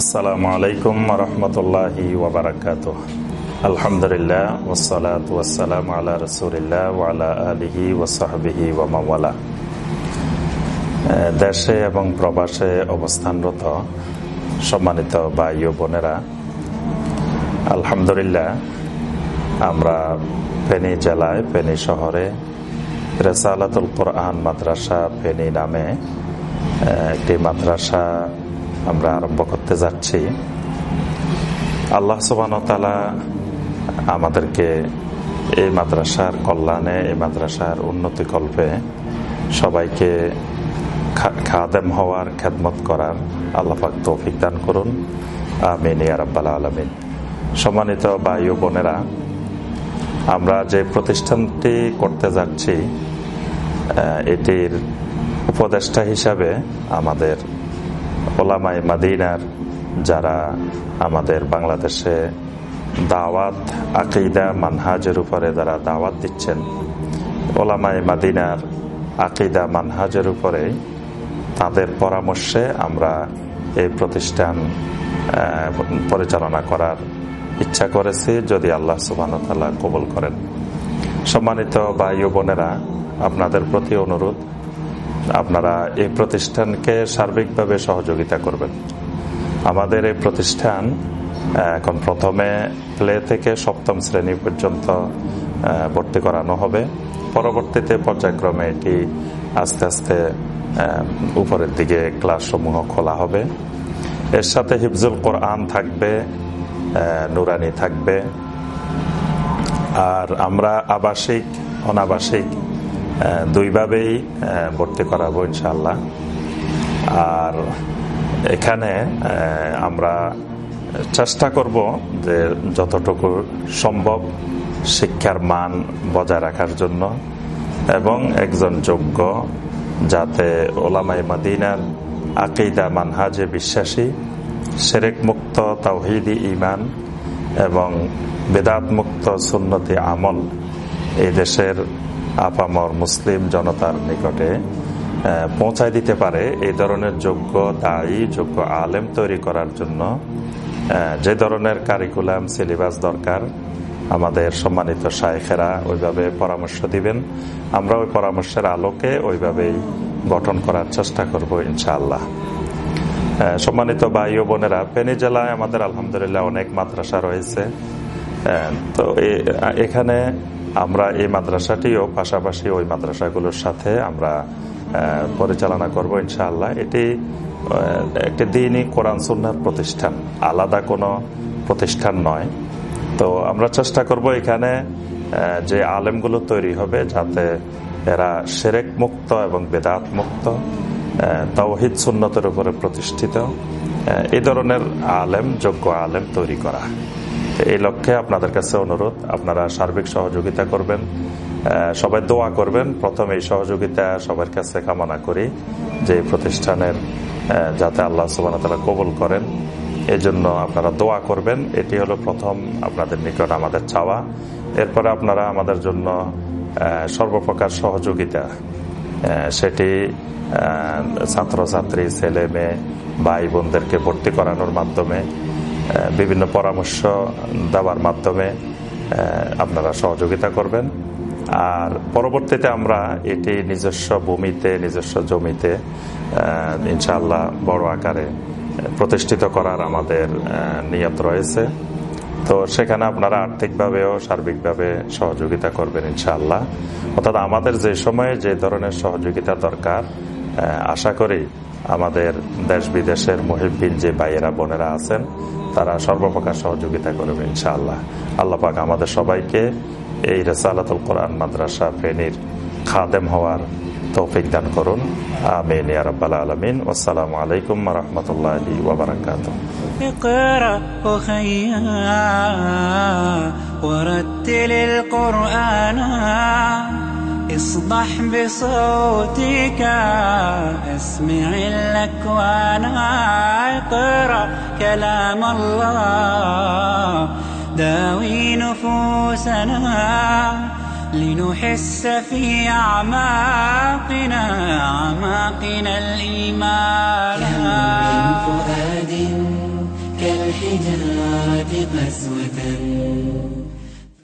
আসসালামু আলাইকুম রহমতুল্লাহি ওবরাকাত আলহামদুলিল্লাহ ওসালাত ওয়াসালাম আলা রসুলিল্লাহ ওয়ালা আলিহি ওসাহবিহি ওয়ামাওয়ালা দেশে এবং প্রবাসে অবস্থানরত সম্মানিত ভাই ও বোনেরা, আলহামদুলিল্লাহ আমরা ফেনী জেলায়, ফেনী শহরে রেসালাতুল কোরআন মাদ্রাসা ফেনী নামে একটি মাদ্রাসা আমরা আরম্ভ করতে যাচ্ছি। আল্লাহ সুবানতালা আমাদেরকে এই মাদ্রাসার কল্যাণে, এই মাদ্রাসার উন্নতি কল্পে সবাইকে খাদেম হওয়ার, খেদমত করার আল্লাহাক তৌফিক দান করুন। আমিন ইয়ারাব্বাল আলমিন। সম্মানিত বায়ু বোনেরা, আমরা যে প্রতিষ্ঠানটি করতে যাচ্ছি এটির উপদেষ্টা হিসাবে আমাদের ওলামাই মাদিনার যারা আমাদের বাংলাদেশে দাওয়াত, আকিদা, মানহাজের উপরে যারা দাওয়াত দিচ্ছেন ওলামাই মাদিনার আকিদা, মানহাজের উপরে তাদের পরামর্শে আমরা এই প্রতিষ্ঠান পরিচালনা করার ইচ্ছা করেছি, যদি আল্লাহ সুবাহতাল্লাহ কবুল করেন। সম্মানিত ভাই বোনেরা, আপনাদের প্রতি অনুরোধ আপনারা এই প্রতিষ্ঠানকে সার্বিকভাবে সহযোগিতা করবেন। আমাদের এই প্রতিষ্ঠান এখন প্রথমে প্লে থেকে সপ্তম শ্রেণি পর্যন্ত ভর্তি করানো হবে। পরবর্তীতে পর্যায়ক্রমে এটি আস্তে আস্তে উপরের দিকে ক্লাসসমূহ খোলা হবে। এর সাথে হিফজুল কোরআন থাকবে নুরানি থাকবে। আর আমরা আবাসিক, অনাবাসিক দুইভাবেই ভর্তি করাবো ইনশাল্লাহ আর এখানে আমরা চেষ্টা করব যে যতটুকু সম্ভব শিক্ষার মান বজায় রাখার জন্য এবং একজন যোগ্য যাতে ওলামাই মাদিনার আকিদা মানহাজে বিশ্বাসী সেরেক মুক্ত তাওহিদি ইমান এবং বেদাত মুক্ত সুন্নতি আমল এই দেশের আপামর মুসলিম জনতার নিকটে পৌঁছায় দিতে পারে এই ধরনের যোগ্য দায়ী, যোগ্য আলেম তৈরি করার জন্য। যে ধরনের কারিকুলাম সিলেবাস দরকার, আমাদের সম্মানিত শায়েখেরা ওইভাবে পরামর্শ দিবেন। আমরা ওই পরামর্শের আলোকে ওইভাবেই গঠন করার চেষ্টা করব, ইনশাআল্লাহ। সম্মানিত ভাই ও বোনেরা, ফেনী জেলায় আমাদের আলহামদুলিল্লাহ অনেক মাদ্রাসা রয়েছে। তো এখানে আমরা এই মাদ্রাসাটিও পাশাপাশি ওই মাদ্রাসাগুলোর সাথে আমরা পরিচালনা করব ইনশাআল্লাহ। এটি একটি দিনই কোরআন সুন্নার প্রতিষ্ঠান, আলাদা কোনো প্রতিষ্ঠান নয়। তো আমরা চেষ্টা করব এখানে যে আলেমগুলো তৈরি হবে যাতে এরা সেরেক মুক্ত এবং বেদাত মুক্ত তৌহিদ সুন্নতের উপরে প্রতিষ্ঠিত এই ধরনের আলেম, যোগ্য আলেম তৈরি করা। এই লক্ষ্যে আপনাদের কাছে অনুরোধ, আপনারা সার্বিক সহযোগিতা করবেন সবাই দোয়া করবেন। প্রথম এই সহযোগিতা সবার কাছে কামনা করি যে প্রতিষ্ঠানের যাতে আল্লাহ সুবাহতালা কবুল করেন। এই জন্য আপনারা দোয়া করবেন। এটি হলো প্রথম আপনাদের নিকট আমাদের চাওয়া। এরপরে আপনারা আমাদের জন্য সর্বপ্রকার সহযোগিতা সেটি ছাত্রছাত্রী ছেলে মেয়ে ভাই বোনদেরকে ভর্তি করানোর মাধ্যমে বিভিন্ন পরামর্শ দেওয়ার মাধ্যমে আপনারা সহযোগিতা করবেন। আর পরবর্তীতে আমরা এটি নিজস্ব ভূমিতে, নিজস্ব জমিতে ইনশাআল্লাহ বড় আকারে প্রতিষ্ঠিত করার আমাদের নিয়ত রয়েছে। তো সেখানে আপনারা আর্থিকভাবেও, সার্বিকভাবে সহযোগিতা করবেন ইনশাআল্লাহ। অর্থাৎ আমাদের যে সময়ে যে ধরনের সহযোগিতা দরকার আশা করি আমাদের দেশ বিদেশের মহিবিন যে ভাইয়েরা, বোনেরা আছেন, তারা সর্বপ্রকার সহযোগিতা করবে ইনশাআল্লাহ। আল্লাপাক আমাদের সবাইকে এই রেসালাতুল কোরআন মাদ্রাসা ফেনীর খাদেম হওয়ার তৌফিক দান করুন। আমিন, ইয়া রাব্বাল আলামিন। আসসালামু আলাইকুম ওয়া রাহমাতুল্লাহি ওয়া বারাকাতুহু। ইকরা ওয়া اصبح بصوتك اسمع الأكوان اقرأ كلام الله. داوي نفوسنا لنحس في أعماقنا أعماقنا الإيمان. من فؤاد الجهاد قسوة